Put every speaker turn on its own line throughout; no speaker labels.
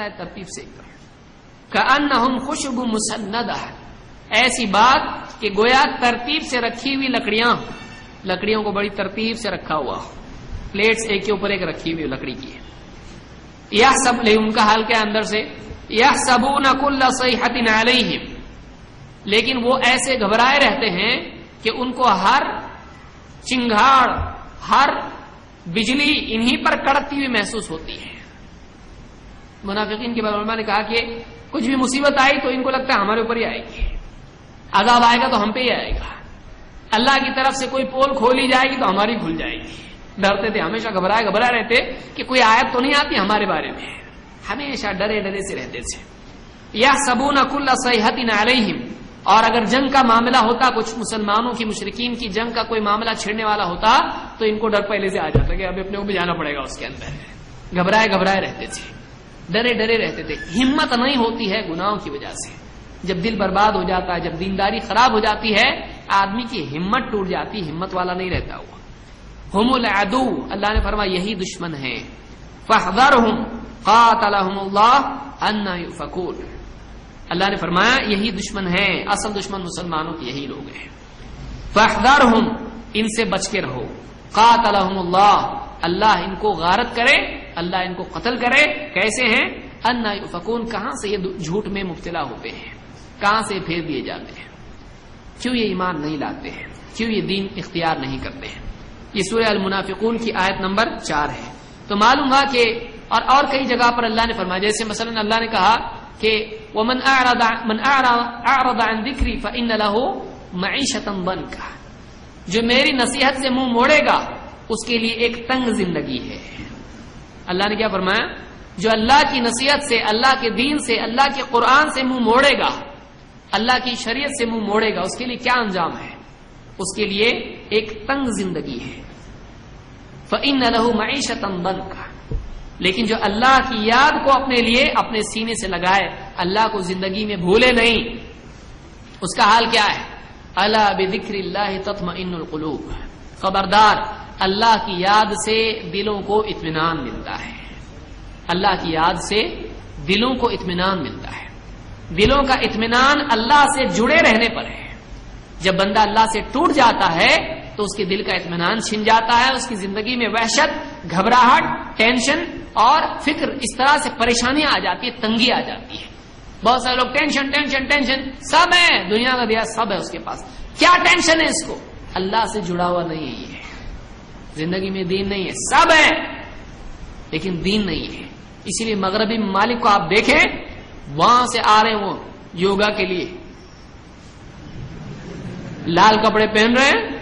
ہے ترتیب سے ان خوشبو مسند ایسی بات کہ گویا ترتیب سے رکھی ہوئی لکڑیاں لکڑیوں کو بڑی ترتیب سے رکھا ہوا پلیٹس ایک کے اوپر ایک رکھی ہوئی لکڑی کی ہے۔ یہ سب لے ان کا حال کیا اندر سے؟ یہ سبو نقل صحت لیکن وہ ایسے گھبرائے رہتے ہیں کہ ان کو ہر چنگاڑ ہر بجلی انہی پر کڑکتی ہوئی محسوس ہوتی ہے۔ منافقین کے علماء نے کہا کہ کچھ بھی مصیبت آئی تو ان کو لگتا ہے ہمارے اوپر ہی آئے گی۔ عذاب آئے گا تو ہم پہ ہی آئے گا۔ اللہ کی طرف سے کوئی پول کھولی جائے گی تو ہماری کھل جائے گی۔ ڈرتے تھے، ہمیشہ گھبرائے گھبرائے رہتے کہ کوئی آیت تو نہیں آتی ہمارے بارے میں۔ ہمیشہ ڈرے ڈرے سے رہتے تھے۔ یا سبون کل صحت علیہم۔ اور اگر جنگ کا معاملہ ہوتا، کچھ مسلمانوں کی مشرقین کی جنگ کا کوئی معاملہ چھڑنے والا ہوتا، تو ان کو ڈر پہلے سے آ جاتا کہ ابھی اپنے کو بھی جانا پڑے گا اس کے اندر۔ گھبرائے گھبرائے رہتے تھے۔ ڈرے ڈرے رہتے تھے۔ ہمت نہیں ہوتی ہے گناہوں کی وجہ سے۔ جب دل برباد ہو جاتا ہے، جب دینداری خراب ہو جاتی ہے، آدمی کی ہمت ٹوٹ جاتی، ہمت والا نہیں رہتا ہوا ہم العدو، اللہ نے فرما یہی دشمن ہے۔ فخر ہوں اللہ ان فکور اللہ نے فرمایا، یہی دشمن ہے اصل دشمن مسلمانوں کے یہی لوگ ہیں۔ فخر ہوں ان سے بچ کے رہو۔ قاتلہم اللہ اللہ ان کو غارت کرے۔ اللہ ان کو قتل کرے کیسے ہیں؟ ان فکون کہاں سے یہ جھوٹ میں مبتلا ہوتے ہیں؟ کہاں سے پھیر دیے جاتے ہیں؟ کیوں یہ ایمان نہیں لاتے ہیں؟ کیوں یہ دین اختیار نہیں کرتے ہیں؟ یہ سورہ المنافقون کی آیت نمبر چار ہے۔ تو معلوم ہوا کہ اور اور کئی جگہ پر اللہ نے فرمایا، جیسے مثلا اللہ نے کہا کہ ومن اعرض من اعرض عن ذکری فان له معیشتا ضنکا جو میری نصیحت سے منہ موڑے گا، اس کے لیے ایک تنگ زندگی ہے۔ اللہ نے کیا فرمایا؟ جو اللہ کی نصیحت سے، اللہ کے دین سے، اللہ کے قرآن سے منہ موڑے گا، اللہ کی شریعت سے منہ موڑے گا، اس کے لیے کیا انجام ہے؟ اس کے لیے ایک تنگ زندگی ہے۔ فعن لہو معیشت بند کا لیکن جو اللہ کی یاد کو اپنے لیے اپنے سینے سے لگائے، اللہ کو زندگی میں بھولے نہیں۔ اس کا حال کیا ہے؟ اللہ بکر اللہ تتم القلوب۔ خبردار۔ اللہ کی یاد سے دلوں کو اطمینان ملتا ہے۔ اللہ کی یاد سے دلوں کو اطمینان ملتا ہے۔ دلوں کا اطمینان اللہ سے جڑے رہنے پر ہے۔ جب بندہ اللہ سے ٹوٹ جاتا ہے تو اس کے دل کا اطمینان چھن جاتا ہے، اس کی زندگی میں وحشت، گھبراہٹ، ٹینشن اور فکر اس طرح سے پریشانیاں آ جاتی ہے تنگی آ جاتی ہے بہت سارے لوگ ٹینشن ٹینشن ٹینشن، سب ہے، دنیا کا دیا سب ہے اس کے پاس۔ کیا ٹینشن ہے اس کو؟ اللہ سے جڑا ہوا نہیں ہے یہ۔ زندگی میں دین نہیں ہے، سب ہے لیکن دین نہیں ہے۔ اسی لیے مغربی ممالک کو آپ دیکھیں، وہاں سے آ رہے وہ یوگا کے لیے۔ لال کپڑے پہن رہے ہیں،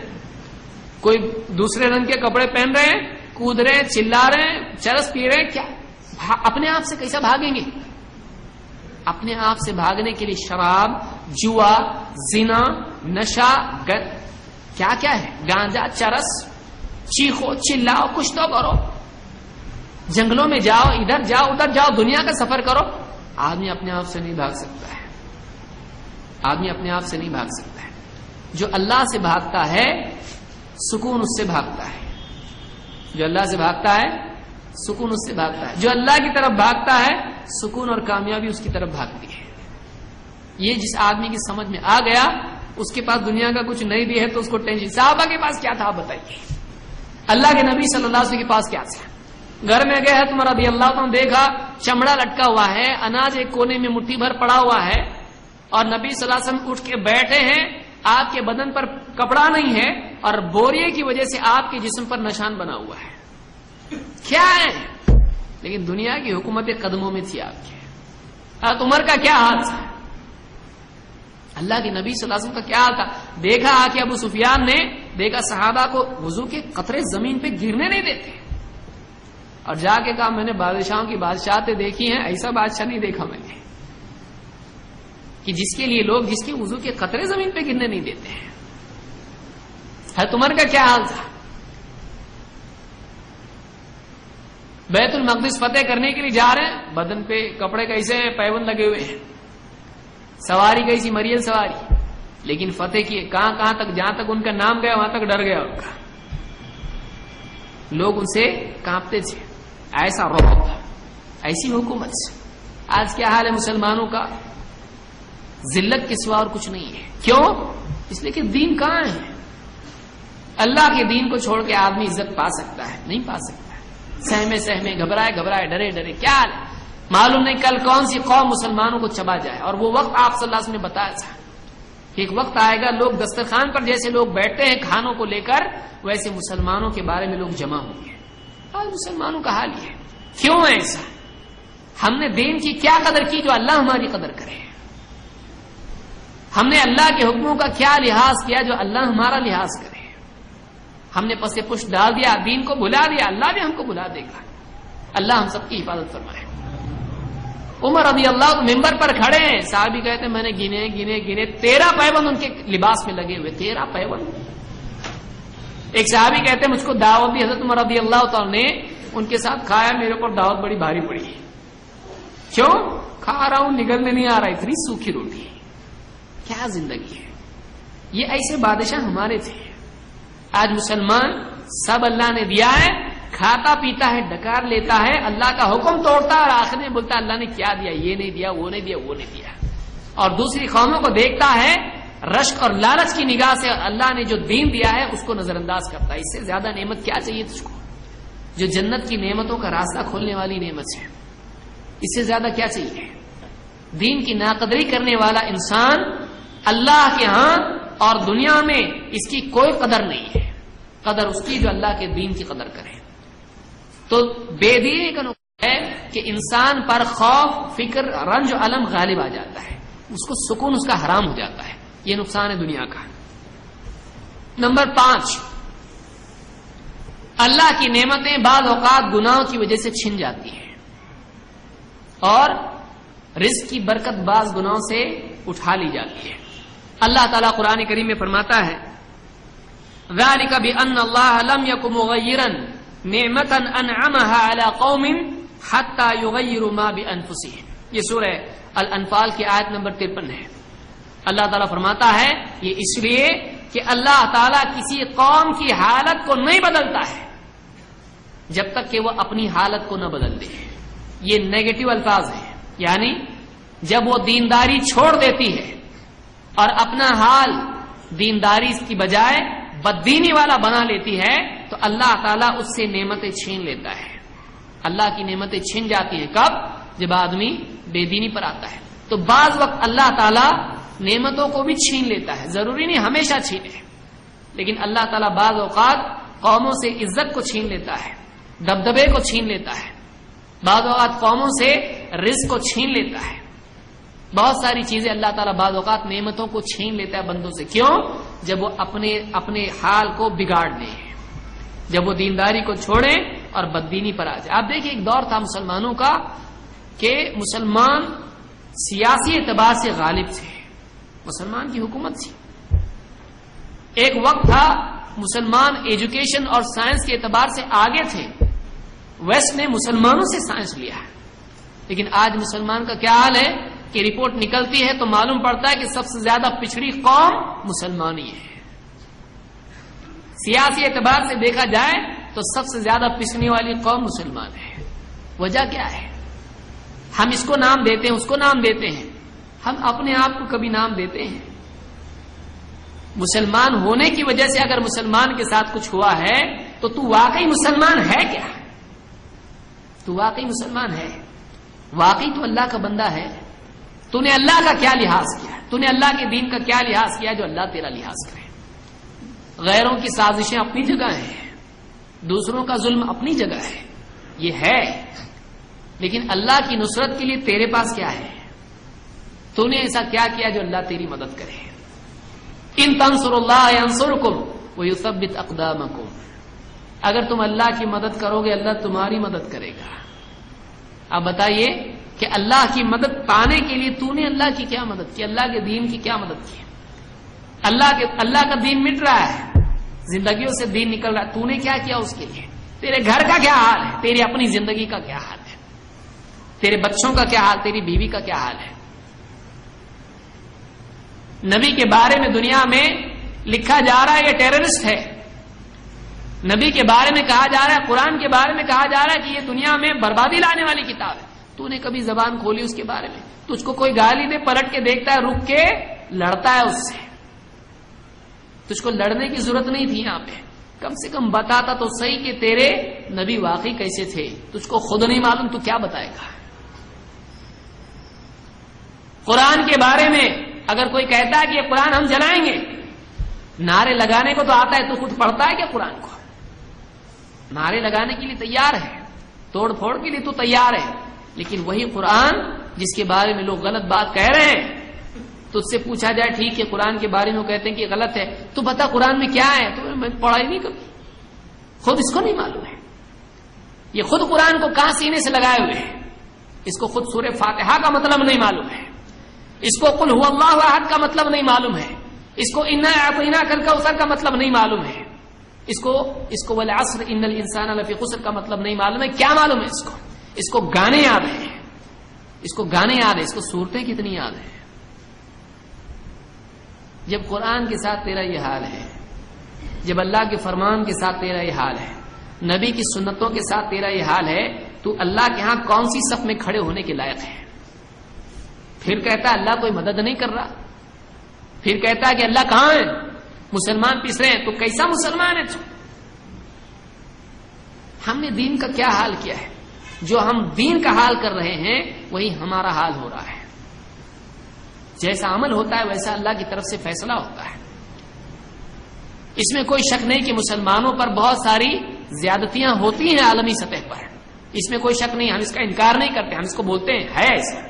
کوئی دوسرے رنگ کے کپڑے پہن رہے ہیں، کود رہے ہیں، چلا رہے ہیں، چرس پی رہے ہیں، کیا؟ اپنے آپ سے کیسا بھاگیں گے؟ اپنے آپ سے بھاگنے کے لیے شراب، جوا، زنا نشا گر کیا کیا ہے؟ گانجا، چرس۔ چیخو، چلاؤ، کچھ تو کرو۔ جنگلوں میں جاؤ، ادھر جاؤ ادھر جاؤ، دنیا کا سفر کرو۔ آدمی اپنے آپ سے نہیں بھاگ سکتا ہے۔ آدمی اپنے آپ سے نہیں بھاگ سکتا ہے۔ جو اللہ سے بھاگتا ہے، سکون اس سے بھاگتا ہے۔ جو اللہ سے بھاگتا ہے، سکون اس سے بھاگتا ہے۔ جو اللہ کی طرف بھاگتا ہے، سکون اور کامیابی اس کی طرف بھاگتی ہے۔ یہ جس آدمی کی سمجھ میں آ گیا، اس کے پاس دنیا کا کچھ نہیں بھی ہے تو اس کو ٹینشن، صحابہ کے پاس کیا تھا بتائیے؟ اللہ کے نبی صلی اللہ علیہ وسلم کے پاس کیا تھا گھر میں گئے تمہارا رضی اللہ تعالیٰ دیکھا، چمڑا لٹکا ہوا ہے، اناج ایک کونے میں مٹھی بھر پڑا ہوا ہے، اور نبی صلی اللہ علیہ وسلم اٹھ کے بیٹھے ہیں، آپ کے بدن پر کپڑا نہیں ہے، اور بوریے کی وجہ سے آپ کے جسم پر نشان بنا ہوا ہے۔ کیا ہے؟ لیکن دنیا کی حکومت قدموں میں تھی آپ کے عمر کا کیا حال تھا؟ اللہ کے نبی صلی اللہ علیہ وسلم کا کیا حال تھا؟ دیکھا آ کے ابو سفیان نے دیکھا صحابہ کو وضو کے قطرے زمین پہ گرنے نہیں دیتے۔ اور جا کے کہا میں نے بادشاہوں کی بادشاہتیں دیکھی ہیں، ایسا بادشاہ نہیں دیکھا میں نے۔ کہ جس کے لیے لوگ جس کے وضو کے قطرے زمین پہ گرنے نہیں دیتے ہیں۔ عمر کا کیا حال تھا؟ بیت المقدس فتح کرنے کے لیے جا رہے ہیں، بدن پہ کپڑے کیسے پیون لگے ہوئے ہیں۔ سواری کیسی، مریل سواری۔ لیکن فتح کی کہاں کہاں تک جہاں تک ان کا نام گیا وہاں تک ڈر گیا۔ ان کا لوگ ان سے کانپتے تھے۔ ایسا روب ایسی حکومت۔ آج کیا حال ہے مسلمانوں کا؟ ذلت کے سوا اور کچھ نہیں ہے۔ کیوں؟ اس لیے کہ دین کہاں ہے؟ اللہ کے دین کو چھوڑ کے آدمی عزت پا سکتا ہے، نہیں پا سکتا۔ سہمے سہمے، گھبرائے گھبرائے، ڈرے ڈرے۔ کیا معلوم نہیں کل کون سی قوم مسلمانوں کو چبا جائے۔ اور وہ وقت آپ صلی اللہ علیہ وسلم نے بتایا تھا۔ ایک وقت آئے گا، لوگ دسترخوان پر جیسے لوگ بیٹھتے ہیں کھانوں کو لے کر، ویسے مسلمانوں کے بارے میں لوگ جمع ہوں گے۔ آج مسلمانوں کا حال یہ کیوں ہے ایسا؟ ہم نے دین کی کیا قدر کی جو اللہ ہماری قدر کرے؟ ہم نے اللہ کے حکموں کا کیا لحاظ کیا جو اللہ ہمارا لحاظ کرے؟ ہم نے پس پش ڈال دیا، دین کو بلا دیا، اللہ بھی ہم کو بلا دے گا۔ اللہ ہم سب کی حفاظت فرمائے۔ عمر رضی اللہ ممبر پر کھڑے ہیں۔ صاحب کہتے ہیں، میں نے گنے گنے گنے، تیرہ پیون ان کے لباس میں لگے ہوئے، تیرہ پیون۔ ایک صحابی کہتے ہیں، مجھ کو دعوت دی، حضرت عمر رضی اللہ تعالی نے ان کے ساتھ کھایا، میرے اوپر دعوت بڑی بھاری پڑی۔ کیوں؟ کھا رہا ہوں نگل میں نہیں آ رہا، اتنی سوکھی روٹی۔ کیا زندگی ہے؟ یہ ایسے بادشاہ ہمارے تھے۔ آج مسلمان سب اللہ نے دیا ہے کھاتا پیتا ہے، ڈکار لیتا ہے، اللہ کا حکم توڑتا ہے اور آخر میں بولتا اللہ نے کیا دیا؟ یہ نہیں دیا، وہ نہیں دیا، وہ نہیں دیا۔ اور دوسری قوموں کو دیکھتا ہے، رشک اور لالچ کی نگاہ سے اللہ نے جو دین دیا ہے، اس کو نظر انداز کرتا ہے۔ اس سے زیادہ نعمت کیا چاہیے تجھ کو؟ جو جنت کی نعمتوں کا راستہ کھولنے والی نعمت ہے۔ اس سے زیادہ کیا چاہیے؟ دین کی ناقدری کرنے والا انسان اللہ کے ہاں اور دنیا میں اس کی کوئی قدر نہیں ہے۔ قدر اس کی جو اللہ کے دین کی قدر کرے۔ تو بے دینی کا نقصان ہے کہ انسان پر خوف، فکر، رنج و علم غالب آ جاتا ہے۔ اس کو سکون، اس کا حرام ہو جاتا ہے۔ یہ نقصان ہے دنیا کا۔ نمبر پانچ، اللہ کی نعمتیں بعض اوقات گناہوں کی وجہ سے چھن جاتی ہیں۔ اور رزق کی برکت بعض گناہوں سے اٹھا لی جاتی ہے۔ اللہ تعالیٰ قرآن کریم میں فرماتا ہے، ذلك بأن الله لم يكن مغيرا نعمة أنعمها على قوم حتى يغيروا ما بأنفسهم. یہ سورہ الانفال کی آیت نمبر ترپن ہے۔ اللہ تعالیٰ فرماتا ہے، یہ اس لیے کہ اللہ تعالیٰ کسی قوم کی حالت کو نہیں بدلتا ہے، جب تک کہ وہ اپنی حالت کو نہ بدل دے۔ یہ نیگیٹو الفاظ ہیں۔ یعنی جب وہ دینداری چھوڑ دیتی ہے اور اپنا حال دینداری کی بجائے بددینی والا بنا لیتی ہے، تو اللہ تعالیٰ اس سے نعمتیں چھین لیتا ہے۔ اللہ کی نعمتیں چھین جاتی ہیں کب؟ جب آدمی بے دینی پر آتا ہے۔ تو بعض وقت اللہ تعالیٰ نعمتوں کو بھی چھین لیتا ہے۔ ضروری نہیں ہمیشہ چھینے لیکن اللہ تعالیٰ بعض اوقات قوموں سے عزت کو چھین لیتا ہے، دبدبے کو چھین لیتا ہے۔ بعض اوقات قوموں سے رزق کو چھین لیتا ہے۔ بہت ساری چیزیں اللہ تعالیٰ بعض اوقات نعمتوں کو چھین لیتا ہے بندوں سے۔ کیوں؟ جب وہ اپنے اپنے حال کو بگاڑ دیں جب وہ دینداری کو چھوڑیں اور بددینی پر آ جائے آپ دیکھیں ایک دور تھا مسلمانوں کا کہ مسلمان سیاسی اعتبار سے غالب تھے۔ مسلمان کی حکومت تھی۔ ایک وقت تھا مسلمان ایجوکیشن اور سائنس کے اعتبار سے آگے تھے۔ ویسٹ نے مسلمانوں سے سائنس لیا ہے۔ لیکن آج مسلمان کا کیا حال ہے؟ کہ رپورٹ نکلتی ہے تو معلوم پڑتا ہے کہ سب سے زیادہ پچھڑی قوم مسلمانی ہے۔ سیاسی اعتبار سے دیکھا جائے تو سب سے زیادہ پچھڑی والی قوم مسلمان ہے۔ وجہ کیا ہے؟ ہم اس کو نام دیتے ہیں، اس کو نام دیتے ہیں۔ ہم اپنے آپ کو کبھی نام دیتے ہیں۔ مسلمان ہونے کی وجہ سے اگر مسلمان کے ساتھ کچھ ہوا ہے تو تو واقعی مسلمان ہے کیا؟ تو واقعی مسلمان ہے۔ واقعی تو اللہ کا بندہ ہے۔ تو نے اللہ کا کیا لحاظ کیا تو نے اللہ کے دین کا کیا لحاظ کیا جو اللہ تیرا لحاظ کرے؟ غیروں کی سازشیں اپنی جگہ ہیں، دوسروں کا ظلم اپنی جگہ ہے، یہ ہے۔ لیکن اللہ کی نصرت کے لیے تیرے پاس کیا ہے؟ تو نے ایسا کیا کیا جو اللہ تیری مدد کرے؟ ان تنسر اللہ انسر کم وہ یو سب اگر تم اللہ کی مدد کرو گے، اللہ تمہاری مدد کرے گا۔ آپ بتائیے کہ اللہ کی مدد پانے کے لیے تو نے اللہ کی کیا مدد کی؟ اللہ کے دین کی کیا مدد کی؟ اللہ کے اللہ کا دین مٹ رہا ہے۔ زندگیوں سے دین نکل رہا ہے۔ تو نے کیا کیا اس کے لیے؟ تیرے گھر کا کیا حال ہے؟ تیری اپنی زندگی کا کیا حال ہے؟ تیرے بچوں کا کیا حال؟ تیری بیوی کا کیا حال ہے؟ نبی کے بارے میں دنیا میں لکھا جا رہا ہے، یہ ٹیررسٹ ہے۔ نبی کے بارے میں کہا جا رہا ہے، قرآن کے بارے میں کہا جا رہا ہے کہ یہ دنیا میں بربادی لانے والی کتاب ہے۔ تو نے کبھی زبان کھولی اس کے بارے میں؟ تجھ کو کوئی گالی دے، پلٹ کے دیکھتا ہے، رک کے لڑتا ہے اس سے۔ تجھ کو لڑنے کی ضرورت نہیں تھی یہاں پہ۔ کم سے کم بتاتا تو صحیح کہ تیرے نبی واقعی کیسے تھے۔ تجھ کو خود نہیں معلوم تو کیا بتائے گا؟ قرآن کے بارے میں اگر کوئی کہتا ہے کہ یہ قرآن ہم جلائیں گے، نعرے لگانے کو تو آتا ہے تو خود پڑھتا ہے کیا قرآن کو؟ نعرے لگانے کے لیے تیار ہے، توڑ پھوڑ کے لیے تو تیار ہے۔ لیکن وہی قرآن جس کے بارے میں لوگ غلط بات کہہ رہے ہیں، تو اس سے پوچھا جائے ٹھیک ہے، قرآن کے بارے میں کہتے ہیں کہ غلط ہے، تو بتا قرآن میں کیا ہے؟ تو میں پڑھا ہی نہیں کبھی خود اس کو نہیں معلوم ہے۔ یہ خود قرآن کو کہاں سینے سے لگائے ہوئے ہیں؟ اس کو خود سورہ فاتحہ کا مطلب نہیں معلوم ہے۔ اس کو کل ہوا اللہ احد کا مطلب نہیں معلوم ہے۔ اس کو انا انا کل کا اسر کا مطلب نہیں معلوم ہے۔ اس کو اس کو ولاسر ان الانسان الفی قسر کا مطلب نہیں معلوم ہے۔ کیا معلوم ہے اس کو؟ اس کو گانے یاد ہیں۔ اس کو گانے یاد ہے اس کو صورتیں کتنی یاد ہیں۔ جب قرآن کے ساتھ تیرا یہ حال ہے، جب اللہ کے فرمان کے ساتھ تیرا یہ حال ہے، نبی کی سنتوں کے ساتھ تیرا یہ حال ہے، تو اللہ کے ہاں کون سی سب میں کھڑے ہونے کے لائق ہے پھر کہتا ہے اللہ کوئی مدد نہیں کر رہا۔ پھر کہتا ہے کہ اللہ کہاں ہے؟ مسلمان پیس رہے ہیں، تو کیسا مسلمان ہے تو؟ ہم نے دین کا کیا حال کیا ہے؟ جو ہم دین کا حال کر رہے ہیں، وہی ہمارا حال ہو رہا ہے۔ جیسا عمل ہوتا ہے، ویسا اللہ کی طرف سے فیصلہ ہوتا ہے۔ اس میں کوئی شک نہیں کہ مسلمانوں پر بہت ساری زیادتیاں ہوتی ہیں عالمی سطح پر۔ اس میں کوئی شک نہیں، ہم اس کا انکار نہیں کرتے، ہم اس کو بولتے ہیں، ہے ایسا۔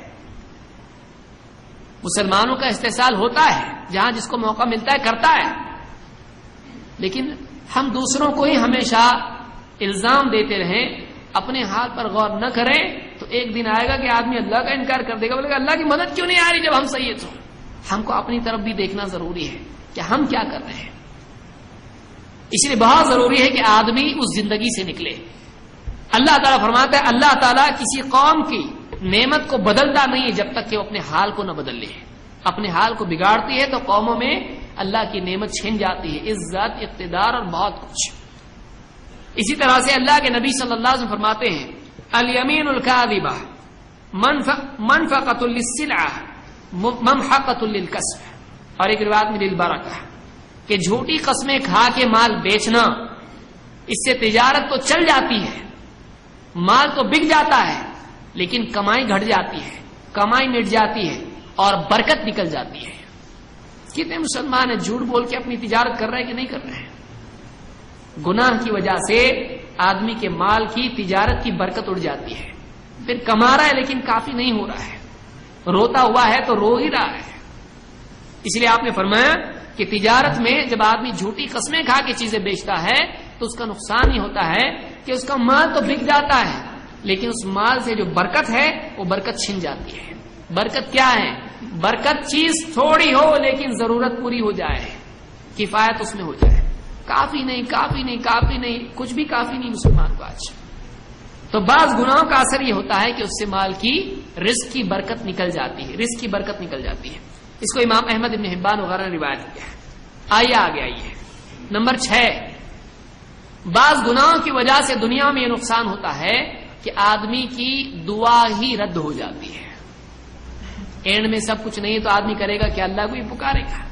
مسلمانوں کا استحصال ہوتا ہے، جہاں جس کو موقع ملتا ہے، کرتا ہے۔ لیکن ہم دوسروں کو ہی ہمیشہ الزام دیتے رہیں اپنے ہاتھ پر غور نہ کریں تو ایک دن آئے گا کہ آدمی اللہ کا انکار کر دے گا، بولے گا اللہ کی مدد کیوں نہیں آ رہی جب ہم صحیح تو ہم کو اپنی طرف بھی دیکھنا ضروری ہے کہ ہم کیا کر رہے ہیں۔ اس لیے بہت ضروری ہے کہ آدمی اس زندگی سے نکلے۔ اللہ تعالیٰ فرماتا ہے، اللہ تعالیٰ کسی قوم کی نعمت کو بدلتا نہیں ہے جب تک کہ وہ اپنے حال کو نہ بدل لے۔ اپنے حال کو بگاڑتی ہے تو قوموں میں اللہ کی نعمت چھن جاتی ہے، عزت، اقتدار اور بہت کچھ۔ اسی طرح سے اللہ کے نبی صلی اللہ علیہ وسلم فرماتے ہیں المین القادبہ منفقت ممحقت للکسب اور ایک روایت میں للبرکہ کہ جھوٹی قسمیں کھا کے مال بیچنا، اس سے تجارت تو چل جاتی ہے، مال تو بک جاتا ہے، لیکن کمائی گھٹ جاتی ہے، کمائی مٹ جاتی ہے، اور برکت نکل جاتی ہے۔ کتنے مسلمان ہیں جھوٹ بول کے اپنی تجارت کر رہے ہیں کہ نہیں کر رہے ہیں؟ گناہ کی وجہ سے آدمی کے مال کی تجارت کی برکت اڑ جاتی ہے۔ پھر کما رہا ہے لیکن کافی نہیں ہو رہا ہے۔ روتا ہوا ہے تو رو ہی رہا ہے۔ اس لیے آپ نے فرمایا کہ تجارت میں جب آدمی جھوٹی قسمیں کھا کے چیزیں بیچتا ہے تو اس کا نقصان ہی ہوتا ہے کہ اس کا مال تو بک جاتا ہے، لیکن اس مال سے جو برکت ہے وہ برکت چھن جاتی ہے۔ برکت کیا ہے؟ برکت چیز تھوڑی ہو لیکن ضرورت پوری ہو جائے۔ کفایت اس میں ہو جائے۔ کافی نہیں کافی نہیں کافی نہیں، کچھ بھی کافی نہیں مسلمان کو آج۔ تو بعض گناہوں کا اثر یہ ہوتا ہے کہ اس سے مال کی رزق کی برکت نکل جاتی ہے، رزق کی برکت نکل جاتی ہے۔ اس کو امام احمد ابن حبان وغیرہ نے روایت کیا ہے۔ آئیے آگے آئیے۔ نمبر چھ۔ بعض گناہوں کی وجہ سے دنیا میں یہ نقصان ہوتا ہے کہ آدمی کی دعا ہی رد ہو جاتی ہے۔ اینڈ میں سب کچھ نہیں تو آدمی کرے گا کہ اللہ کو ہی پکارے گا۔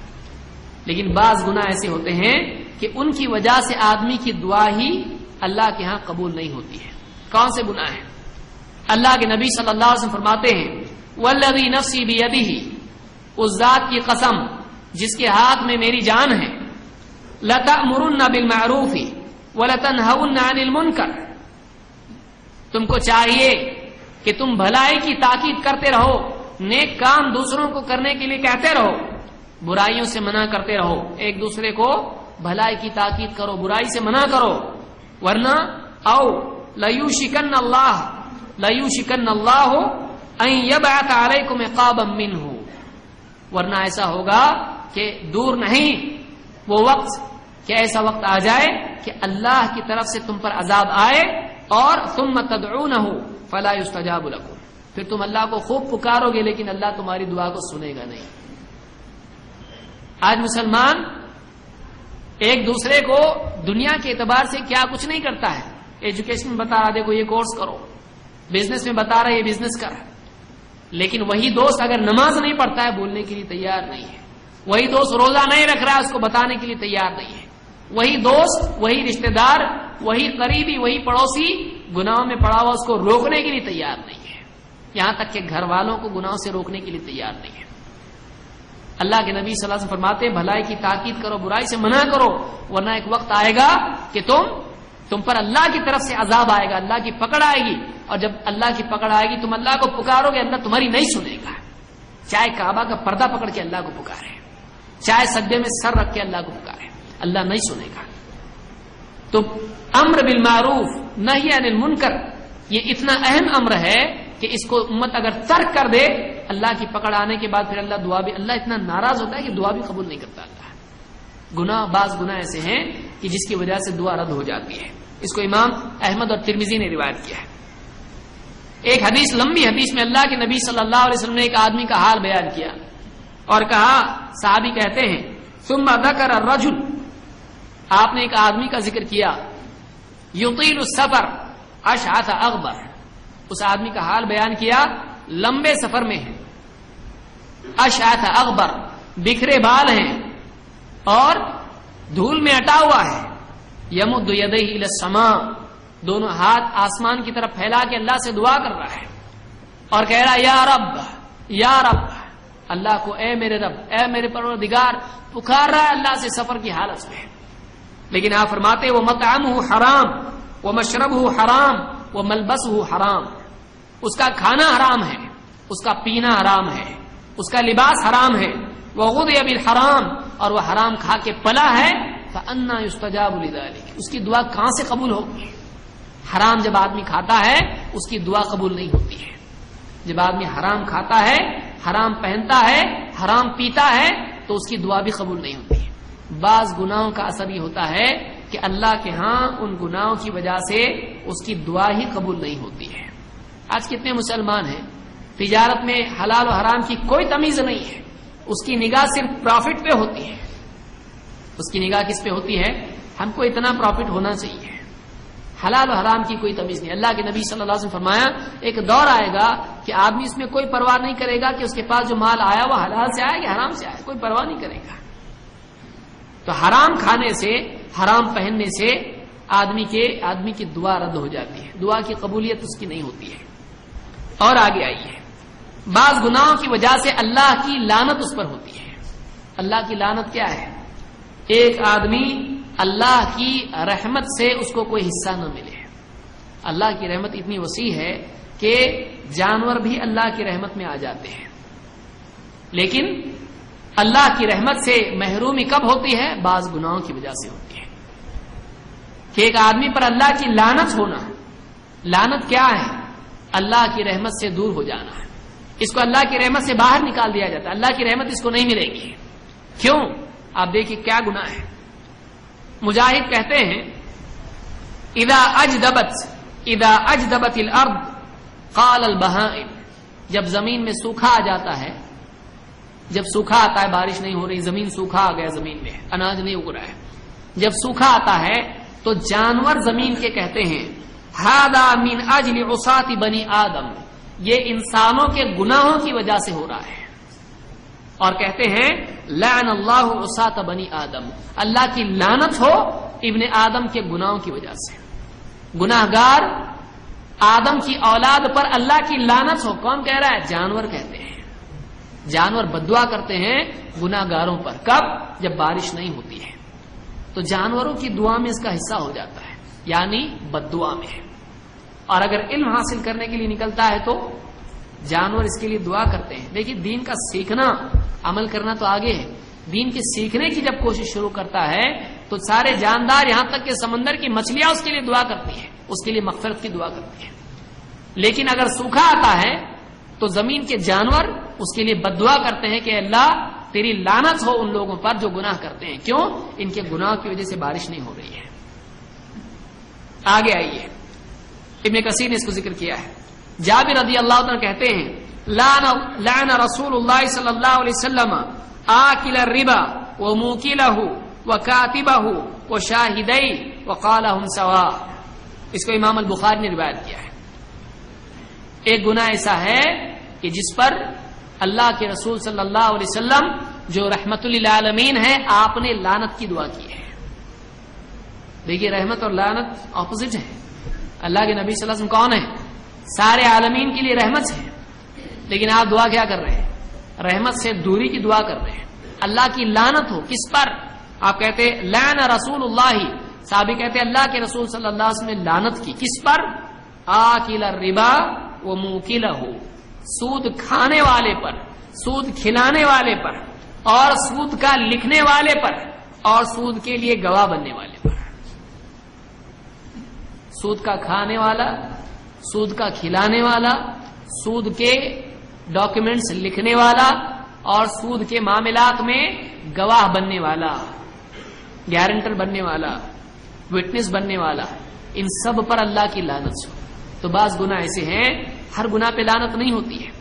لیکن بعض گنا ایسے ہوتے ہیں کہ ان کی وجہ سے آدمی کی دعا ہی اللہ کے ہاں قبول نہیں ہوتی ہے۔ کون سے گنا ہے اللہ کے نبی صلی اللہ علیہ وسلم فرماتے ہیں ولوی نفسی بھی ابھی ہی اس ذات کی قسم جس کے ہاتھ میں میری جان ہے لتا مرن بل معروف ہی وہ لتن من تم کو چاہیے کہ تم بھلائی کی تاکید کرتے رہو، نیک کام دوسروں کو کرنے کے لیے کہتے رہو، برائیوں سے منع کرتے رہو، ایک دوسرے کو بھلائی کی تاکید کرو، برائی سے منع کرو۔ ورنہ، او لو شکن اللہ لو شکن اللہ ہو کو میں ہو ورنہ ایسا ہوگا کہ دور نہیں، وہ وقت، کہ ایسا وقت آ جائے کہ اللہ کی طرف سے تم پر عذاب آئے اور تم متدعو نہ ہو فلاح لکھو پھر تم اللہ کو خوب پکارو گے، لیکن اللہ تمہاری دعا کو سنے گا نہیں۔ آج مسلمان ایک دوسرے کو دنیا کے اعتبار سے کیا کچھ نہیں کرتا ہے۔ ایجوکیشن میں بتا رہا دیکھو یہ کورس کرو۔ بزنس میں بتا رہا یہ بزنس کر۔ لیکن وہی دوست اگر نماز نہیں پڑھتا ہے، بولنے کے لیے تیار نہیں ہے۔ وہی دوست روزہ نہیں رکھ رہا ہے، اس کو بتانے کے لیے تیار نہیں ہے۔ وہی دوست، وہی رشتہ دار وہی قریبی، وہی پڑوسی گناہوں میں پڑا ہوا، اس کو روکنے کے لیے تیار نہیں ہے۔ یہاں تک کہ گھر والوں کو گناہوں سے روکنے کے لیے تیار نہیں ہے۔ اللہ کے نبی صلی اللہ علیہ وسلم فرماتے بھلائی کی تاکید کرو، برائی سے منع کرو، ورنہ ایک وقت آئے گا کہ تم تم پر اللہ کی طرف سے عذاب آئے گا، اللہ کی پکڑ آئے گی، اور جب اللہ کی پکڑ آئے گی، تم اللہ کو پکارو گے، اللہ تمہاری نہیں سنے گا۔ چاہے کعبہ کا پردہ پکڑ کے اللہ کو پکارے، چاہے سدے میں سر رکھ کے اللہ کو پکارے، اللہ نہیں سنے گا۔ تو امر بالمعروف نہیں انل منکر یہ اتنا اہم امر ہے کہ اس کو امت اگر ترک کر دے اللہ کی پکڑ آنے کے بعد پھر اللہ دعا بھی اللہ اتنا ناراض ہوتا ہے کہ دعا بھی قبول نہیں کرتا اللہ۔ گنا بعض گنا ایسے ہیں کہ جس کی وجہ سے دعا رد ہو جاتی ہے۔ اس کو امام احمد اور ترمیزی نے روایت کیا ہے۔ ایک حدیث، لمبی حدیث میں اللہ کے نبی صلی اللہ علیہ وسلم نے ایک آدمی کا حال بیان کیا اور کہا، صحابی کہتے ہیں، ثم ذکر الرجل آپ نے ایک آدمی کا ذکر کیا یقین السفر اشعث اغبر اس آدمی کا حال بیان کیا، لمبے سفر میں ہے اشعث اغبر، بکھرے بال ہیں اور دھول میں اٹا ہوا ہے۔ یمد یدیہ السماء، دونوں ہاتھ آسمان کی طرف پھیلا کے اللہ سے دعا کر رہا ہے۔ اور کہہ رہا یا رب یا رب، اللہ کو اے میرے رب، اے میرے پروردگار، پکار رہا ہے اللہ سے سفر کی حالت میں۔ لیکن آپ فرماتے وہ متعم ہو حرام وہ مشرب ہو حرام وہ ملبس ہو حرام۔ اس کا کھانا حرام ہے، اس کا پینا حرام ہے۔ اس کا لباس حرام ہے، وہ خود ابھی حرام اور وہ حرام کھا کے پلا ہے انا استجاب اس کی دعا کہاں سے قبول ہوگی؟ حرام جب آدمی کھاتا ہے، اس کی دعا قبول نہیں ہوتی ہے۔ جب آدمی حرام کھاتا ہے، حرام پہنتا ہے، حرام پیتا ہے، تو اس کی دعا بھی قبول نہیں ہوتی ہے۔ بعض گناہوں کا اثر یہ ہوتا ہے کہ اللہ کے ہاں ان گناہوں کی وجہ سے اس کی دعا ہی قبول نہیں ہوتی ہے۔ آج کتنے مسلمان ہیں؟ تجارت میں حلال و حرام کی کوئی تمیز نہیں ہے۔ اس کی نگاہ صرف پروفٹ پہ ہوتی ہے۔ اس کی نگاہ کس پہ ہوتی ہے؟ ہم کو اتنا پروفٹ ہونا چاہیے۔ حلال و حرام کی کوئی تمیز نہیں۔ اللہ کے نبی صلی اللہ علیہ وسلم فرمایا، ایک دور آئے گا کہ آدمی اس میں کوئی پرواہ نہیں کرے گا کہ اس کے پاس جو مال آیا وہ حلال سے آئے یا حرام سے آئے کوئی پرواہ نہیں کرے گا۔ تو حرام کھانے سے، حرام پہننے سے آدمی کے، آدمی کی دعا رد ہو جاتی ہے۔ دعا کی قبولیت اس کی نہیں ہوتی ہے۔ اور آگے آئیے۔ بعض گناہوں کی وجہ سے اللہ کی لانت اس پر ہوتی ہے۔ اللہ کی لانت کیا ہے؟ ایک آدمی اللہ کی رحمت سے اس کو کوئی حصہ نہ ملے۔ اللہ کی رحمت اتنی وسیع ہے کہ جانور بھی اللہ کی رحمت میں آ جاتے ہیں۔ لیکن اللہ کی رحمت سے محرومی کب ہوتی ہے؟ بعض گناہوں کی وجہ سے ہوتی ہے۔ کہ ایک آدمی پر اللہ کی لانت ہونا لانت کیا ہے؟ اللہ کی رحمت سے دور ہو جانا۔ ہے اس کو اللہ کی رحمت سے باہر نکال دیا جاتا ہے۔ اللہ کی رحمت اس کو نہیں ملے گی۔ کیوں؟ آپ دیکھیے کیا گنا ہے۔ مجاہد کہتے ہیں ادا اج دبت ادا اج دبت الارض، قال البہائم جب زمین میں سوکھا آ جاتا ہے، جب سوکھا آتا ہے، بارش نہیں ہو رہی، زمین سوکھا آ گیا، زمین میں اناج نہیں اگ رہا ہے۔ جب سوکھا آتا ہے، تو جانور زمین کے کہتے ہیں ہادا مین اجل اساتی بنی آدم. یہ انسانوں کے گناہوں کی وجہ سے ہو رہا ہے۔ اور کہتے ہیں، لعن اللہ اسات بنی آدم۔ اللہ کی لانت ہو ابن آدم کے گناہوں کی وجہ سے۔ گناہ گار آدم کی اولاد پر اللہ کی لانت ہو۔ کون کہہ رہا ہے؟ جانور کہتے ہیں۔ جانور بدعا کرتے ہیں گناہ گاروں پر۔ کب؟ جب بارش نہیں ہوتی ہے۔ تو جانوروں کی دعا میں اس کا حصہ ہو جاتا ہے یعنی بدعا میں۔ اور اگر علم حاصل کرنے کے لیے نکلتا ہے تو جانور اس کے لیے دعا کرتے ہیں۔ دیکھیے، دین کا سیکھنا، عمل کرنا تو آگے ہے۔ دین کے سیکھنے کی جب کوشش شروع کرتا ہے، تو سارے جاندار یہاں تک کہ سمندر کی مچھلیاں اس کے لیے دعا کرتی ہیں۔ اس کے لیے مغفرت کی دعا کرتی ہیں۔ لیکن اگر سوکھا آتا ہے، تو زمین کے جانور اس کے لیے بد دعا کرتے ہیں کہ اللہ، تیری لانت ہو ان لوگوں پر جو گناہ کرتے ہیں۔ کیوں؟ ان کے گناہ کی وجہ سے بارش نہیں ہو رہی ہے۔ آگے آئیے۔ ابن کثیر نے اس کو ذکر کیا ہے۔ جابر رضی اللہ عنہ کہتے ہیں، لعن رسول اللہ صلی اللہ علیہ وسلم آکل الربا وموکلہ وکاتبہ وشاہدی وقالہم سوا۔ اس کو امام البخاری نے روایت کیا ہے۔ ایک گنا ایسا ہے کہ جس پر اللہ کے رسول صلی اللہ علیہ وسلم جو رحمت للعالمین ہے آپ نے لانت کی دعا کی ہے۔ دیکھیے، رحمت اور لانت اپوزٹ ہے اللہ کے نبی صلی اللہ علیہ وسلم کون ہے سارے عالمین کے لیے رحمت ہے لیکن آپ دعا کیا کر رہے ہیں؟ رحمت سے دوری کی دعا کر رہے ہیں۔ اللہ کی لانت ہو، کس پر؟ آپ کہتے لین رسول اللہ صحابی کہتے اللہ کے رسول صلی اللہ علیہ وسلم نے لانت کی۔ کس پر؟ آکل ربا وہ موکل ہو سود کھانے والے پر، سود کھلانے والے پر، اور سود کا لکھنے والے پر، اور سود کے لیے گواہ بننے والے پر۔ سود کا کھانے والا، سود کا کھلانے والا، سود کے ڈاکومنٹس لکھنے والا اور سود کے معاملات میں گواہ بننے والا گارنٹر بننے والا وٹنس بننے والا، ان سب پر اللہ کی لانت ہو تو بعض گنا ایسے ہیں، ہر گنا پہ لانت نہیں ہوتی ہے۔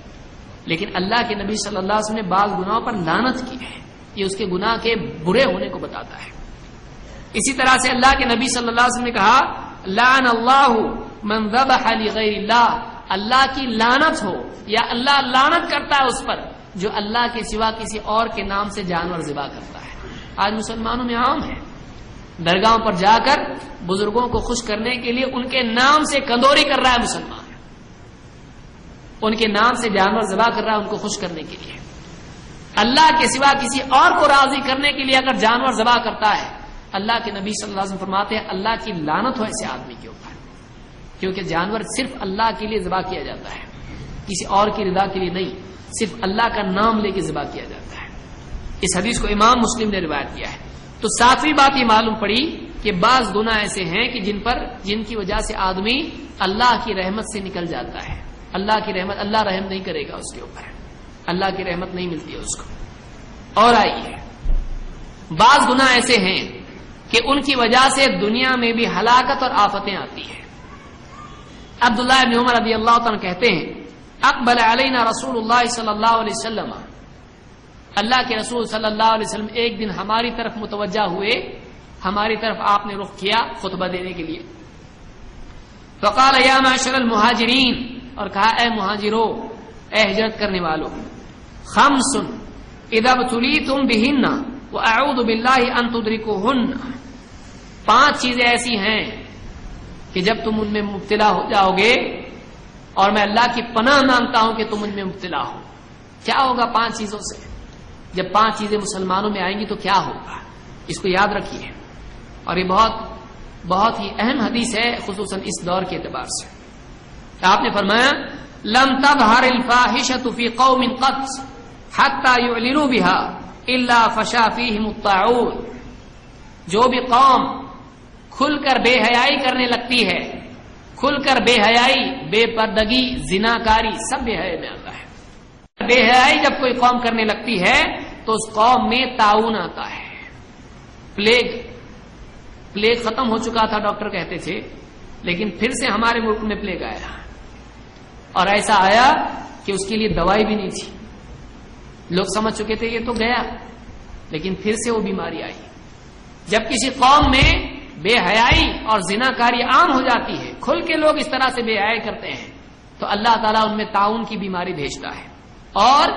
لیکن اللہ کے نبی صلی اللہ علیہ وسلم نے بعض گناہوں پر لانت کی ہے۔ یہ اس کے گناہ کے برے ہونے کو بتاتا ہے۔ اسی طرح سے اللہ کے نبی صلی اللہ علیہ وسلم نے کہا لان اللہ من ذبح لغیر اللہ اللہ کی لانت ہو، یا اللہ لانت کرتا ہے اس پر، جو اللہ کے سوا کسی اور کے نام سے جانور ذبح کرتا ہے۔ آج مسلمانوں میں عام ہے درگاہوں پر جا کر بزرگوں کو خوش کرنے کے لیے ان کے نام سے کندوری کر رہا ہے مسلمان۔ ان کے نام سے جانور ذبح کر رہا ہے ان کو خوش کرنے کے لیے۔ اللہ کے سوا کسی اور کو راضی کرنے کے لیے اگر جانور ذبح کرتا ہے اللہ کے نبی صلی اللہ علیہ وسلم فرماتے ہیں، اللہ کی لانت ہو ایسے آدمی کے اوپر۔ کیونکہ جانور صرف اللہ کے لیے ذبح کیا جاتا ہے، کسی اور کی رضا کے لیے نہیں، صرف اللہ کا نام لے کے ذبح کیا جاتا ہے۔ اس حدیث کو امام مسلم نے روایت کیا ہے۔ تو ساتویں بات یہ معلوم پڑی کہ بعض گنا ایسے ہیں کہ جن پر، جن کی وجہ سے آدمی اللہ کی رحمت سے نکل جاتا ہے۔ اللہ کی رحمت، اللہ رحم نہیں کرے گا اس کے اوپر۔ اللہ کی رحمت نہیں ملتی ہے اس کو۔ اور آئیے۔ بعض گنا ایسے ہیں کہ ان کی وجہ سے دنیا میں بھی ہلاکت اور آفتیں آتی ہیں۔ عبداللہ ابن عمر رضی اللہ تعالیٰ کہتے ہیں اکبل علینا رسول اللہ صلی اللہ علیہ وسلم۔ اللہ کے رسول صلی اللہ علیہ وسلم ایک دن ہماری طرف متوجہ ہوئے، ہماری طرف آپ نے رخ کیا خطبہ دینے کے لیے۔ فقال، یا معشر المہاجرین اور کہا، اے مہاجرو، اے ہجرت کرنے والوں خمس اذا ابتلیتم بہن واعوذ باللہ ان تدرکوہن۔ پانچ چیزیں ایسی ہیں کہ جب تم ان میں مبتلا ہو جاؤ گے اور میں اللہ کی پناہ مانگتا ہوں کہ تم ان میں مبتلا ہو۔ کیا ہوگا پانچ چیزوں سے؟ جب پانچ چیزیں مسلمانوں میں آئیں گی تو کیا ہوگا؟ اس کو یاد رکھیے۔ اور یہ بہت بہت ہی اہم حدیث ہے خصوصاً اس دور کے اعتبار سے۔ آپ نے فرمایا، لم تظهر الفاحشة في قوم قط حتى يعلنوا بها الا فشا فيهم الطاعون۔ جو بھی قوم کھل کر بے حیائی کرنے لگتی ہے۔ کھل کر بے حیائی، بے پردگی زنا کاری سب بے حیائی میں آتا ہے۔ بے حیائی جب کوئی قوم کرنے لگتی ہے، تو اس قوم میں تعاون آتا ہے۔ پلیگ پلیگ ختم ہو چکا تھا، ڈاکٹر کہتے تھے۔ لیکن پھر سے ہمارے ملک میں پلیگ آیا۔ اور ایسا آیا کہ اس کے لیے دوائی بھی نہیں تھی۔ لوگ سمجھ چکے تھے، یہ تو گیا۔ لیکن پھر سے وہ بیماری آئی۔ جب کسی قوم میں بے حیائی اور زنا کاری عام ہو جاتی ہے۔ کھل کے لوگ اس طرح سے بے حیائی کرتے ہیں۔ تو اللہ تعالیٰ ان میں تعاون کی بیماری بھیجتا ہے۔ اور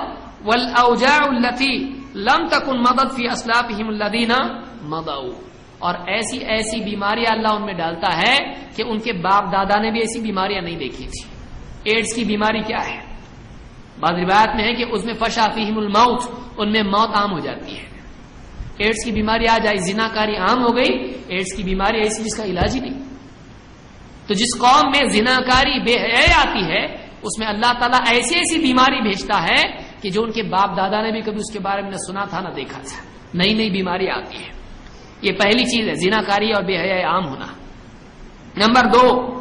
التی لم تک ان مدد فی اسلاف الدینہ مدعو اور ایسی ایسی بیماریاں اللہ ان میں ڈالتا ہے کہ ان کے باپ دادا نے بھی ایسی بیماریاں نہیں دیکھی تھی۔ ایڈس کی بیماری کیا ہے؟ بعض روایت میں ہے کہ اس میں فشا فیم الموت، ان میں موت عام ہو جاتی ہے۔ ایڈس کی بیماری آ جائے زنا کاری عام ہو گئی ایڈس کی بیماری ایسی جس کا علاج ہی نہیں۔ تو جس قوم میں زنا کاری بے حیا آتی ہے، اس میں اللہ تعالیٰ ایسی ایسی بیماری بھیجتا ہے کہ جو ان کے باپ دادا نے بھی کبھی اس کے بارے میں نہ سنا تھا، نہ دیکھا تھا۔ نئی نئی بیماری آتی ہے۔ یہ پہلی چیز ہے زنا کاری اور بے حیا عام ہونا۔ نمبر دو،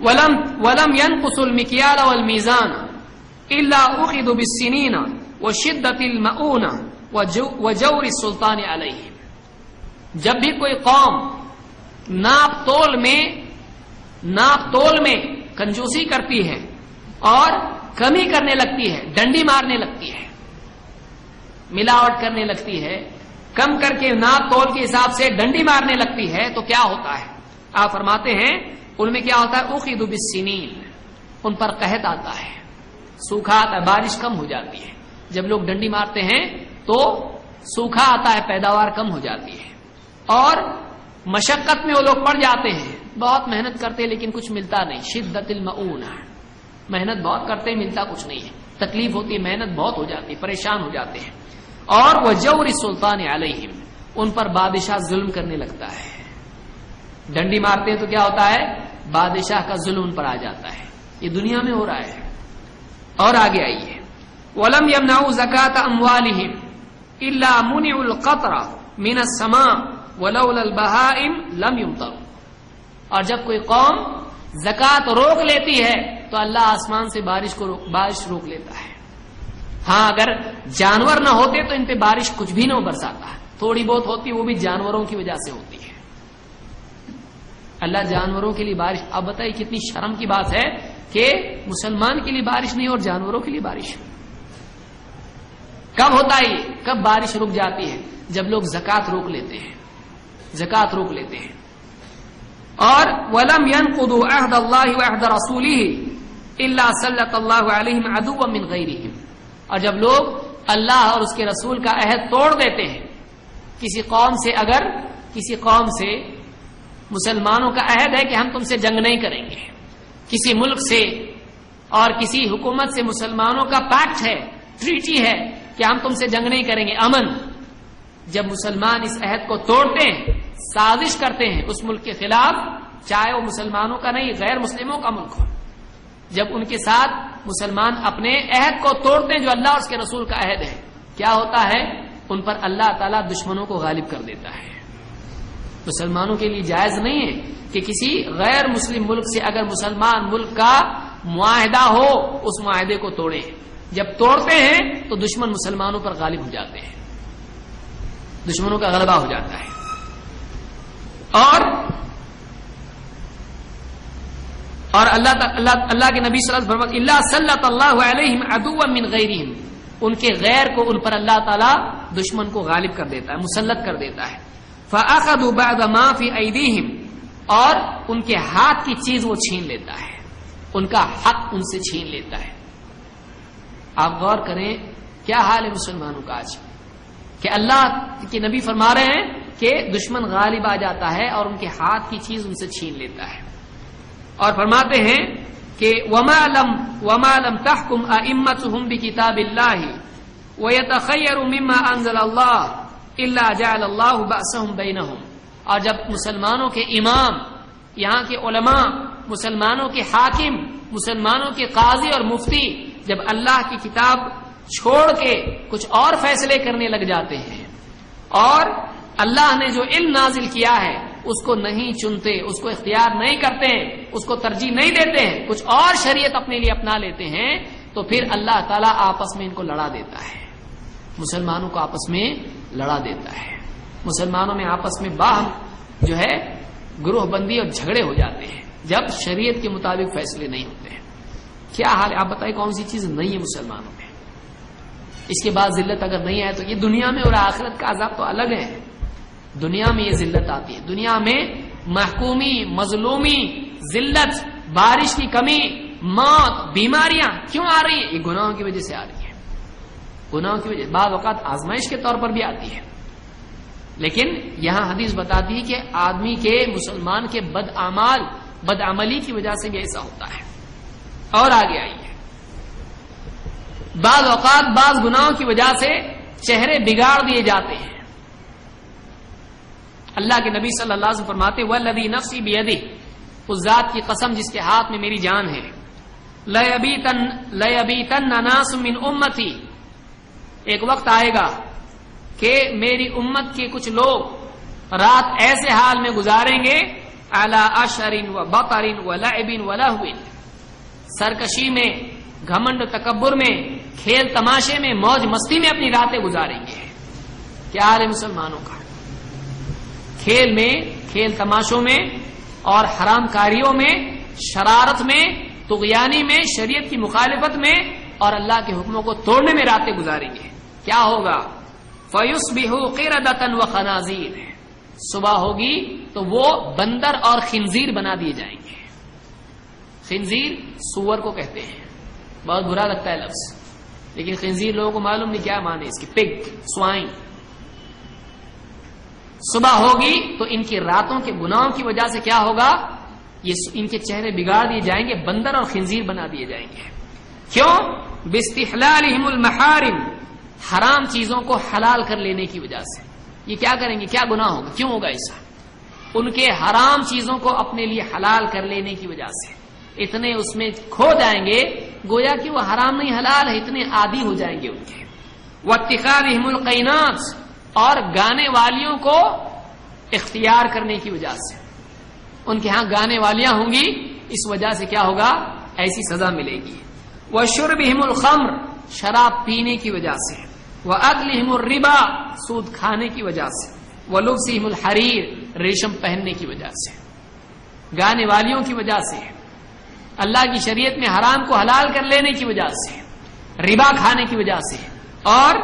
ولم ولم ينقص المكيال والميزان الا اخذ بالسنين وشده المؤونه وجور السلطان علیہ۔ جب بھی کوئی قوم ناپ تول میں، ناپ تول میں کنجوسی کرتی ہے اور کمی کرنے لگتی ہے، ڈنڈی مارنے لگتی ہے، ملاوٹ کرنے لگتی ہے، کم کر کے ناپ تول کے حساب سے ڈنڈی مارنے لگتی ہے، تو کیا ہوتا ہے؟ آپ فرماتے ہیں، ان میں کیا ہوتا ہے؟ اخید بالسنین۔ ان پر قحط آتا ہے، سوکھا آتا ہے بارش کم ہو جاتی ہے۔ جب لوگ ڈنڈی مارتے ہیں تو سوکھا آتا ہے، پیداوار کم ہو جاتی ہے۔ اور مشقت میں وہ لوگ پڑ جاتے ہیں۔ بہت محنت کرتے ہیں، لیکن کچھ ملتا نہیں۔ شدت المعون محنت بہت کرتے ہیں، ملتا کچھ نہیں ہے۔ تکلیف ہوتی ہے، محنت بہت ہو جاتی ہے، پریشان ہو جاتے ہیں۔ اور وہ جور سلطان علیہم، ان پر بادشاہ ظلم کرنے لگتا ہے۔ ڈنڈی مارتے ہیں تو کیا ہوتا ہے؟ بادشاہ کا ظلم ان پر آ جاتا ہے۔ یہ دنیا میں ہو رہا ہے۔ اور آگے آئیے۔ ولم یم ناؤ زکات اموالہم الا منع القطر من السماء ولولا البهائم لم يمطر اور جب کوئی قوم زکات روک لیتی ہے، تو اللہ آسمان سے بارش کو روک بارش روک لیتا ہے۔ ہاں اگر جانور نہ ہوتے تو ان پہ بارش کچھ بھی نہ برساتا تھوڑی بہت ہوتی، وہ بھی جانوروں کی وجہ سے ہوتی ہے۔ اللہ جانوروں کے لیے بارش، اب بتائیے کتنی شرم کی بات ہے کہ مسلمان کے لیے بارش نہیں اور جانوروں کے لیے بارش۔ کب ہوتا ہے کب بارش رک جاتی ہے؟ جب لوگ زکات روک لیتے ہیں۔ زکات روک لیتے ہیں۔ اور ولم ينقضوا عهد الله وعهد رسوله الا سلط الله عليهم عدوا من غيرهم۔ اور جب لوگ اللہ اور اس کے رسول کا عہد توڑ دیتے ہیں، کسی قوم سے اگر، کسی قوم سے مسلمانوں کا عہد ہے کہ ہم تم سے جنگ نہیں کریں گے۔ کسی ملک سے اور کسی حکومت سے مسلمانوں کا پیکٹ ہے، ٹریٹی ہے کہ ہم تم سے جنگ نہیں کریں گے۔ امن۔ جب مسلمان اس عہد کو توڑتے ہیں، سازش کرتے ہیں اس ملک کے خلاف، چاہے وہ مسلمانوں کا نہیں، غیر مسلموں کا ملک ہو۔ جب ان کے ساتھ مسلمان اپنے عہد کو توڑتے ہیں، جو اللہ اس کے رسول کا عہد ہے، کیا ہوتا ہے؟ ان پر اللہ تعالیٰ دشمنوں کو غالب کر دیتا ہے۔ مسلمانوں کے لیے جائز نہیں ہے کہ کسی غیر مسلم ملک سے اگر مسلمان ملک کا معاہدہ ہو، اس معاہدے کو توڑے جب توڑتے ہیں تو دشمن مسلمانوں پر غالب ہو جاتے ہیں۔ دشمنوں کا غلبہ ہو جاتا ہے۔ اور اور اللہ اللہ اللہ کے نبی صلی اللہ اللہ صلی اللہ علیہ ادو من غیرہم ان کے غیر کو ان پر اللہ تعالیٰ دشمن کو غالب کر دیتا ہے، مسلط کر دیتا ہے۔ فَأَخَذُوا بَعْدَ مَا فِي أَيْدِيهِمْ اور ان کے ہاتھ کی چیز وہ چھین لیتا ہے۔ ان کا حق ان سے چھین لیتا ہے۔ آپ غور کریں کیا حال ہے مسلمانوں کا آج؟ کہ اللہ کے نبی فرما رہے ہیں کہ دشمن غالب آ جاتا ہے اور ان کے ہاتھ کی چیز ان سے چھین لیتا ہے۔ اور فرماتے ہیں کہ وما لم وما لم تحكم ائمتهم بكتاب الله ويتخير مما انزل الله الا جعل الله باسهم بينهم۔ اور جب مسلمانوں کے امام، یہاں کے علماء، مسلمانوں کے حاکم، مسلمانوں کے قاضی اور مفتی جب اللہ کی کتاب چھوڑ کے کچھ اور فیصلے کرنے لگ جاتے ہیں اور اللہ نے جو علم نازل کیا ہے، اس کو نہیں چنتے، اس کو اختیار نہیں کرتے ہیں اس کو ترجیح نہیں دیتے ہیں کچھ اور شریعت اپنے لیے اپنا لیتے ہیں، تو پھر اللہ تعالیٰ آپس میں ان کو لڑا دیتا ہے۔ مسلمانوں کو آپس میں لڑا دیتا ہے۔ مسلمانوں میں آپس میں باہم جو ہے، گروہ بندی اور جھگڑے ہو جاتے ہیں۔ جب شریعت کے مطابق فیصلے نہیں ہوتے۔ ہیں کیا حال ہے؟ آپ بتائیں کون سی چیز نہیں ہے مسلمانوں میں؟ اس کے بعد ذلت اگر نہیں آئے تو یہ دنیا میں اور آخرت کا عذاب تو الگ ہے۔ دنیا میں یہ ذلت آتی ہے۔ دنیا میں محکومی، مظلومی، ذلت، بارش کی کمی، موت، بیماریاں کیوں آ رہی ہیں؟ یہ گناہوں کی وجہ سے آ رہی ہے گناہوں کی وجہ بعض اوقات آزمائش کے طور پر بھی آتی ہے۔ لیکن یہاں حدیث بتاتی ہے کہ آدمی کے، مسلمان کے بد اعمال، بد عملی کی وجہ سے بھی ایسا ہوتا ہے۔ اور آگے آئیے۔ بعض اوقات بعض گناہوں کی وجہ سے چہرے بگاڑ دیے جاتے ہیں۔ اللہ کے نبی صلی اللہ سے فرماتے و لدی نفسی بیدی اس ذات کی قسم جس کے ہاتھ میں میری جان ہے۔ لبی تن لبی تن من امتی۔ ایک وقت آئے گا کہ میری امت کے کچھ لوگ رات ایسے حال میں گزاریں گے اعلی اشرین و بقرین و لعبین و لہوین سرکشی میں، گھمنڈ تکبر میں، کھیل تماشے میں، موج مستی میں اپنی راتیں گزاریں گے۔ کیا حال ہے مسلمانوں کا؟ کھیل میں، کھیل تماشوں میں اور حرام کاریوں میں، شرارت میں تغیانی میں، شریعت کی مخالفت میں اور اللہ کے حکموں کو توڑنے میں راتیں گزاریں گے۔ کیا ہوگا؟ فیوس بھی ہو و خنازیر صبح ہوگی تو وہ بندر اور خنزیر بنا دیے جائیں گے۔ خنزیر سور کو کہتے ہیں۔ بہت برا لگتا ہے لفظ۔ لیکن خنزیر لوگوں کو معلوم نہیں کیا مانے اس کی۔ پگ سوائن صبح ہوگی تو ان کی راتوں کے گناہوں کی وجہ سے کیا ہوگا؟ یہ ان کے چہرے بگاڑ دیے جائیں گے، بندر اور خنزیر بنا دیے جائیں گے۔ کیوں؟ بستحلالہم المحارم، حرام چیزوں کو حلال کر لینے کی وجہ سے۔ یہ کیا کریں گے؟ کیا گناہ ہوگا؟ کیوں ہوگا ایسا؟ ان کے حرام چیزوں کو اپنے لیے حلال کر لینے کی وجہ سے۔ اتنے اس میں کھو جائیں گے، گویا کہ وہ حرام نہیں، حلال ہے، اتنے عادی ہو جائیں گے۔ ان کے وہ وتخالحم القینات، اور گانے والیوں کو اختیار کرنے کی وجہ سے۔ ان کے ہاں گانے والیاں ہوں گی، اس وجہ سے کیا ہوگا؟ ایسی سزا ملے گی۔ وہ شربہم الخمر، شراب پینے کی وجہ سے۔ وہ اگلہم الربا، سود کھانے کی وجہ سے۔ وہ لبسہم الحریر، ریشم پہننے کی وجہ سے۔ گانے والیوں کی وجہ سے۔ اللہ کی شریعت میں حرام کو حلال کر لینے کی وجہ سے، ربا کھانے کی وجہ سے اور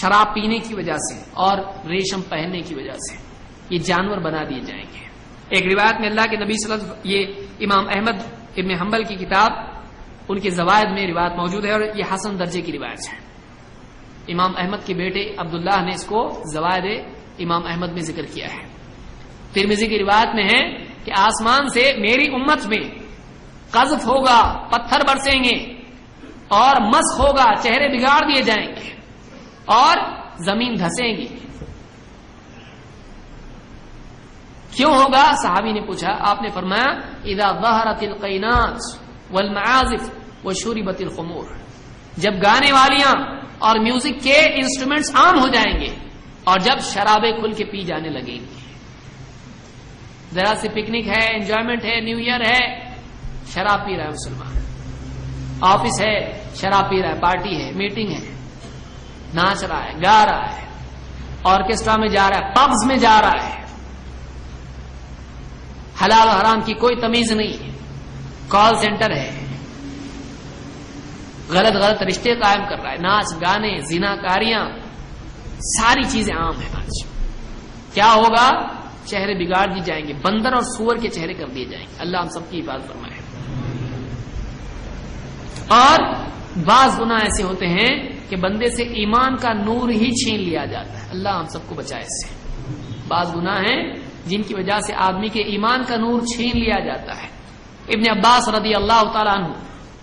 شراب پینے کی وجہ سے اور ریشم پہننے کی وجہ سے یہ جانور بنا دیے جائیں گے۔ ایک روایت میں اللہ کے نبی صلی اللہ علیہ وسلم، یہ امام احمد ابن حنبل کی کتاب، ان کے زوائد میں روایت موجود ہے اور یہ حسن درجے کی روایت ہے۔ امام احمد کے بیٹے عبداللہ نے اس کو زوائد امام احمد میں ذکر کیا ہے۔ ترمیزی کی روایت میں ہے کہ آسمان سے میری امت میں قذف ہوگا، پتھر برسیں گے اور مسخ ہوگا، چہرے بگاڑ دیے جائیں گے اور زمین دھسیں گی۔ کیوں ہوگا؟ صحابی نے پوچھا، آپ نے فرمایا، اذا ظہرت القینات والمعازف وشربت الخمور جب گانے والیاں اور میوزک کے انسٹرومنٹس عام ہو جائیں گے اور جب شرابیں کھل کے پی جانے لگیں گی۔ ذرا سی پکنک ہے، انجوائمنٹ ہے، نیو ایئر ہے شراب پی رہا ہے مسلمان۔ آفس ہے، شراب پی رہا ہے پارٹی ہے، میٹنگ ہے۔ ناچ رہا ہے، گا رہا ہے۔ آرکیسٹرا میں جا رہا ہے، پبز میں جا رہا ہے۔ حلال و حرام کی کوئی تمیز نہیں۔ کال سینٹر ہے۔ غلط غلط رشتے قائم کر رہا ہے۔ ناچ، گانے زنا کاریاں ساری چیزیں عام ہیں۔ آج کیا ہوگا؟ چہرے بگاڑ دی جائیں گے بندر اور سور کے چہرے کر دیے جائیں گے۔ اللہ ہم سب کی حفاظت فرمائے۔ اور بعض گنا ایسے ہوتے ہیں کہ بندے سے ایمان کا نور ہی چھین لیا جاتا ہے۔ اللہ ہم سب کو بچائے اس سے۔ بعض گنا ہیں جن کی وجہ سے آدمی کے ایمان کا نور چھین لیا جاتا ہے۔ ابن عباس رضی اللہ تعالیٰ عنہ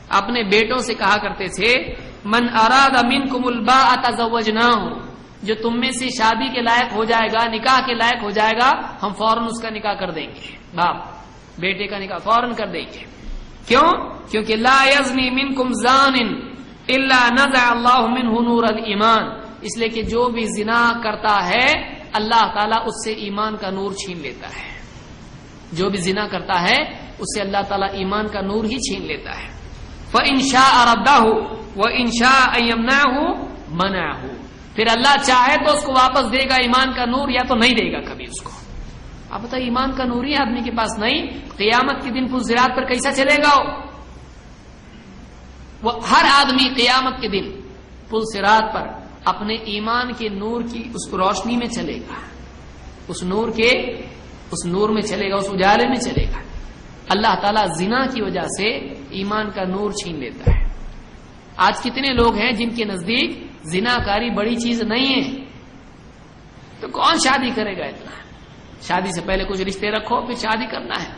اپنے بیٹوں سے کہا کرتے تھے، من اراد امین کو ملبا جو تم میں سے شادی کے لائق ہو جائے گا، نکاح کے لائق ہو جائے گا، ہم فوراً اس کا نکاح کر دیں گے۔ باپ، بیٹے کا نکاح فوراً کر دیں گے۔ کیوں؟ کیونکہ لا یزنی من کم زان اللہ نزع اللہ من نور المان اس لیے کہ جو بھی زنا کرتا ہے، اللہ تعالیٰ اس سے ایمان کا نور چھین لیتا ہے۔ جو بھی زنا کرتا ہے، اس سے اللہ تعالیٰ ایمان کا نور ہی چھین لیتا ہے۔ وہ انشا اردا ہو وہ انشا ایمنا ہو منا ہو پھر اللہ چاہے تو اس کو واپس دے گا، ایمان کا نور یا تو نہیں دے گا کبھی اس کو۔ اب بتا ایمان کا نور ہی آدمی کے پاس نہیں۔ قیامت کے دن زراعت پر کیسا چلے گا؟ وہ ہر آدمی قیامت کے دن پل سرات پر اپنے ایمان کے نور کی اس روشنی میں چلے گا۔ اس نور کے، اس نور میں چلے گا، اس اجالے میں چلے گا۔ اللہ تعالیٰ زنا کی وجہ سے ایمان کا نور چھین لیتا ہے۔ آج کتنے لوگ ہیں جن کے نزدیک زنا کاری بڑی چیز نہیں ہے۔ تو کون شادی کرے گا اتنا؟ شادی سے پہلے کچھ رشتے رکھو، پھر شادی کرنا ہے۔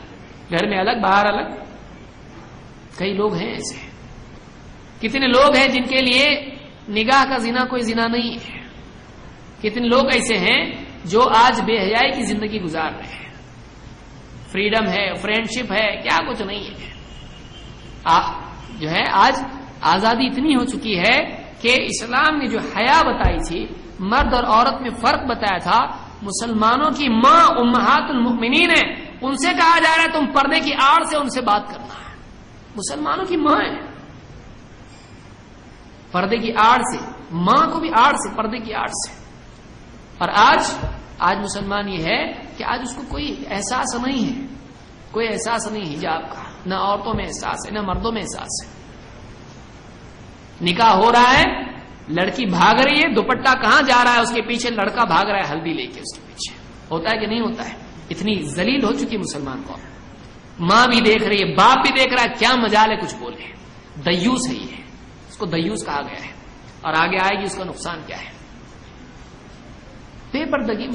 گھر میں الگ، باہر الگ۔ کئی لوگ ہیں ایسے۔ کتنے لوگ ہیں جن کے لیے نگاہ کا زنا کوئی زنا نہیں ہے۔ کتنے لوگ ایسے ہیں جو آج بے حیائی کی زندگی گزار رہے ہیں۔ فریڈم ہے فرینڈ شپ ہے، کیا کچھ نہیں ہے۔ جو ہے، آج آزادی اتنی ہو چکی ہے کہ اسلام نے جو حیا بتائی تھی، مرد اور عورت میں فرق بتایا تھا۔ مسلمانوں کی ماں امہات المؤمنین ہے ان سے کہا جا رہا ہے تم پردے کی آڑ سے ان سے بات کرنا ہے۔ مسلمانوں کی ماں ہے پردے کی آڑ سے، ماں کو بھی آڑ سے، پردے کی آڑ سے۔ اور آج آج مسلمان یہ ہے کہ آج اس کو کوئی احساس نہیں ہے۔ کوئی احساس نہیں حجاب کا۔ نہ عورتوں میں احساس ہے، نہ مردوں میں احساس ہے۔ نکاح ہو رہا ہے۔ لڑکی بھاگ رہی ہے، دوپٹہ کہاں جا رہا ہے، اس کے پیچھے لڑکا بھاگ رہا ہے، ہلدی لے کے اس کے پیچھے۔ ہوتا ہے کہ نہیں ہوتا ہے؟ اتنی زلیل ہو چکی مسلمان قوم۔ ماں بھی دیکھ رہی ہے، باپ بھی دیکھ رہا ہے، کیا مجال ہے، کچھ بولے دیوس ہے یہ۔ اس کو دیوس کہا گیا ہے۔ اور آگے آئے گی، اس کا نقصان کیا ہے؟ بے پردگی